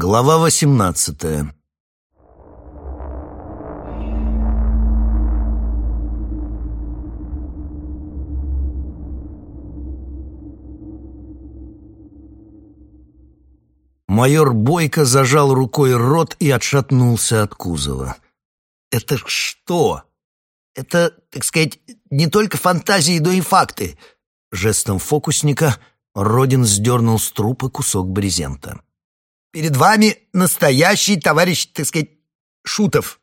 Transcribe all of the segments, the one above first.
Глава восемнадцатая Майор Бойко зажал рукой рот и отшатнулся от кузова. «Это что? Это, так сказать, не только фантазии, но и факты!» Жестом фокусника Родин сдернул с трупа кусок брезента. «Перед вами настоящий товарищ, так сказать, Шутов.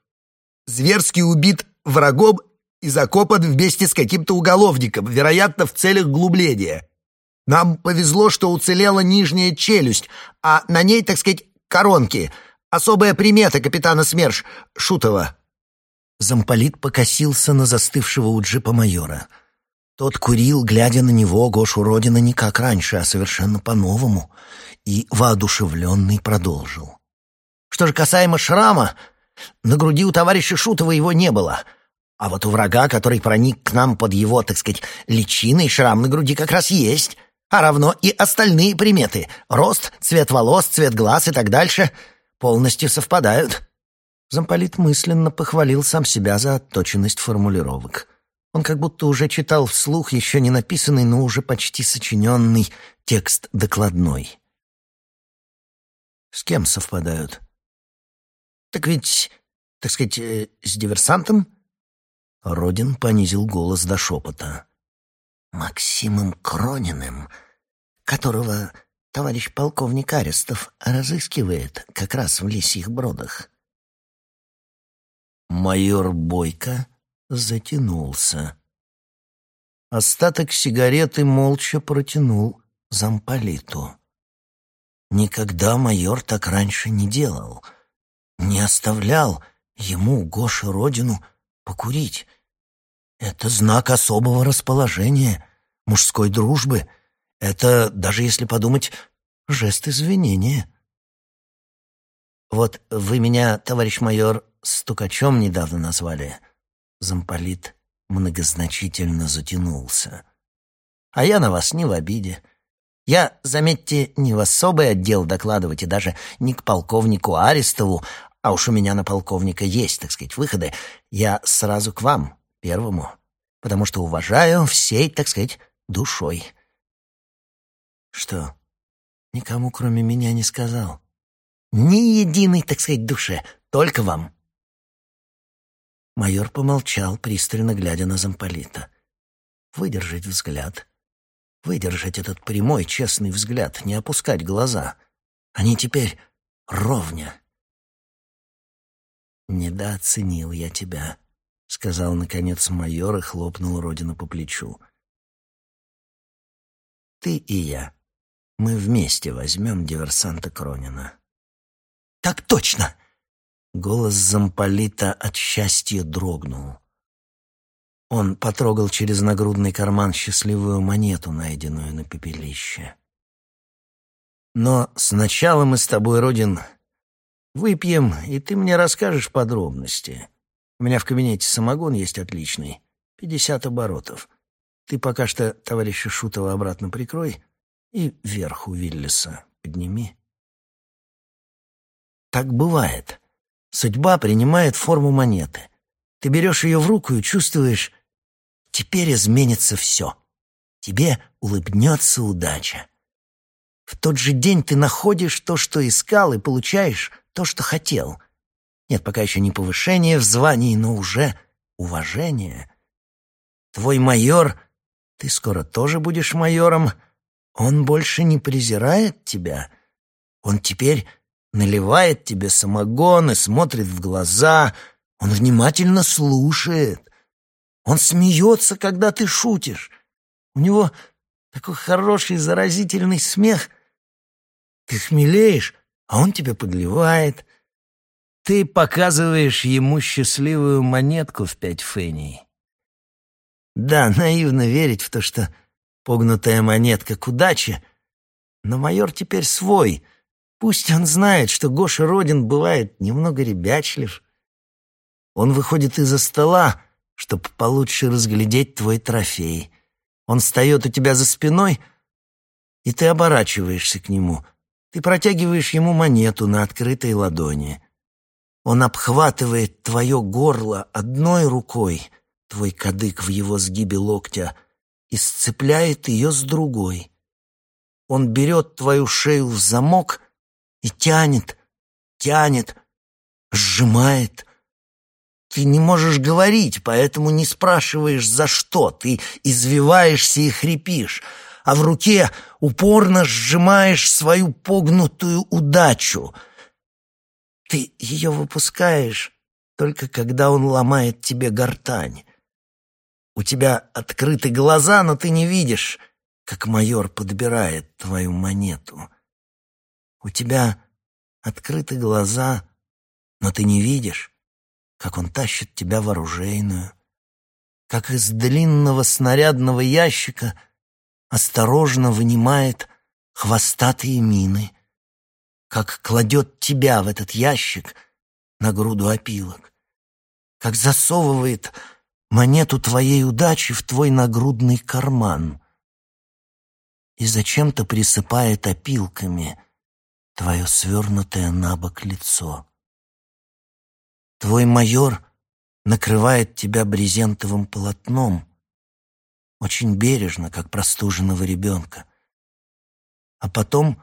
Зверски убит врагом и закопан вместе с каким-то уголовником, вероятно, в целях глубления. Нам повезло, что уцелела нижняя челюсть, а на ней, так сказать, коронки. Особая примета капитана СМЕРШ Шутова». Замполит покосился на застывшего у джипа майора. Тот курил, глядя на него, Гошу Родина, не как раньше, а совершенно по-новому, и воодушевленный продолжил. Что же касаемо шрама, на груди у товарища Шутова его не было, а вот у врага, который проник к нам под его, так сказать, личиной, шрам на груди как раз есть а равно и остальные приметы — рост, цвет волос, цвет глаз и так дальше — полностью совпадают. Замполит мысленно похвалил сам себя за отточенность формулировок. Он как будто уже читал вслух еще не написанный, но уже почти сочиненный текст докладной. С кем совпадают? Так ведь, так сказать, э, с диверсантом? Родин понизил голос до шепота. Максимом Крониным, которого товарищ полковник Арестов разыскивает как раз в лисьих бродах. Майор Бойко затянулся. Остаток сигареты молча протянул замполиту. Никогда майор так раньше не делал. Не оставлял ему, Гоше, родину покурить. Это знак особого расположения, мужской дружбы. Это, даже если подумать, жест извинения. Вот вы меня, товарищ майор, стукачом недавно назвали. Замполит многозначительно затянулся. А я на вас не в обиде. Я, заметьте, не в особый отдел докладывать и даже не к полковнику Арестову, а уж у меня на полковника есть, так сказать, выходы. Я сразу к вам, первому, потому что уважаю всей, так сказать, душой. Что, никому кроме меня не сказал? Ни единой, так сказать, душе, только вам. Майор помолчал, пристально глядя на замполита. Выдержать взгляд. Выдержать этот прямой, честный взгляд, не опускать глаза. Они теперь ровня. Недооценил я тебя. — сказал, наконец, майор и хлопнул Родину по плечу. «Ты и я. Мы вместе возьмем диверсанта Кронина». «Так точно!» Голос замполита от счастья дрогнул. Он потрогал через нагрудный карман счастливую монету, найденную на пепелище. «Но сначала мы с тобой, Родин, выпьем, и ты мне расскажешь подробности». У меня в кабинете самогон есть отличный. Пятьдесят оборотов. Ты пока что товарища Шутова обратно прикрой и вверх у Виллиса подними. Так бывает. Судьба принимает форму монеты. Ты берешь ее в руку и чувствуешь, теперь изменится все. Тебе улыбнется удача. В тот же день ты находишь то, что искал, и получаешь то, что хотел. Нет, пока еще не повышение в звании, но уже уважение. Твой майор, ты скоро тоже будешь майором, он больше не презирает тебя. Он теперь наливает тебе самогон и смотрит в глаза. Он внимательно слушает. Он смеется, когда ты шутишь. У него такой хороший заразительный смех. Ты хмелеешь, а он тебе подливает. Ты показываешь ему счастливую монетку в пять феней. Да, наивно верить в то, что погнутая монетка к удаче, но майор теперь свой. Пусть он знает, что Гоша Родин бывает немного ребячлив. Он выходит из-за стола, чтобы получше разглядеть твой трофей. Он встает у тебя за спиной, и ты оборачиваешься к нему. Ты протягиваешь ему монету на открытой ладони. Он обхватывает твое горло одной рукой, твой кадык в его сгибе локтя, и сцепляет ее с другой. Он берет твою шею в замок и тянет, тянет, сжимает. Ты не можешь говорить, поэтому не спрашиваешь, за что. Ты извиваешься и хрипишь, а в руке упорно сжимаешь свою погнутую удачу. Ты ее выпускаешь только когда он ломает тебе гортань. У тебя открыты глаза, но ты не видишь, как майор подбирает твою монету. У тебя открыты глаза, но ты не видишь, как он тащит тебя в оружейную, как из длинного снарядного ящика осторожно вынимает хвостатые мины, как кладет тебя в этот ящик на груду опилок, как засовывает монету твоей удачи в твой нагрудный карман и зачем-то присыпает опилками твое свернутое на бок лицо. Твой майор накрывает тебя брезентовым полотном, очень бережно, как простуженного ребенка, а потом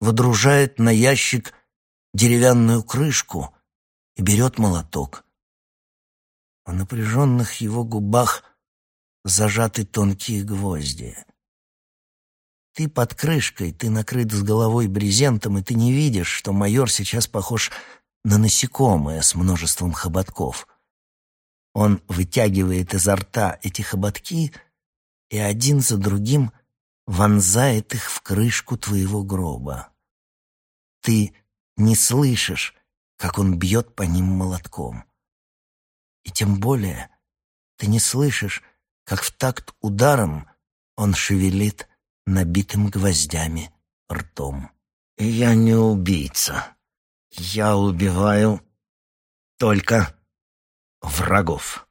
водружает на ящик деревянную крышку и берет молоток. В напряженных его губах зажаты тонкие гвозди. Ты под крышкой, ты накрыт с головой брезентом, и ты не видишь, что майор сейчас похож на насекомое с множеством хоботков. Он вытягивает изо рта эти хоботки и один за другим вонзает их в крышку твоего гроба. Ты не слышишь, как он бьет по ним молотком. И тем более ты не слышишь, как в такт ударом он шевелит набитым гвоздями ртом. «Я не убийца. Я убиваю только врагов».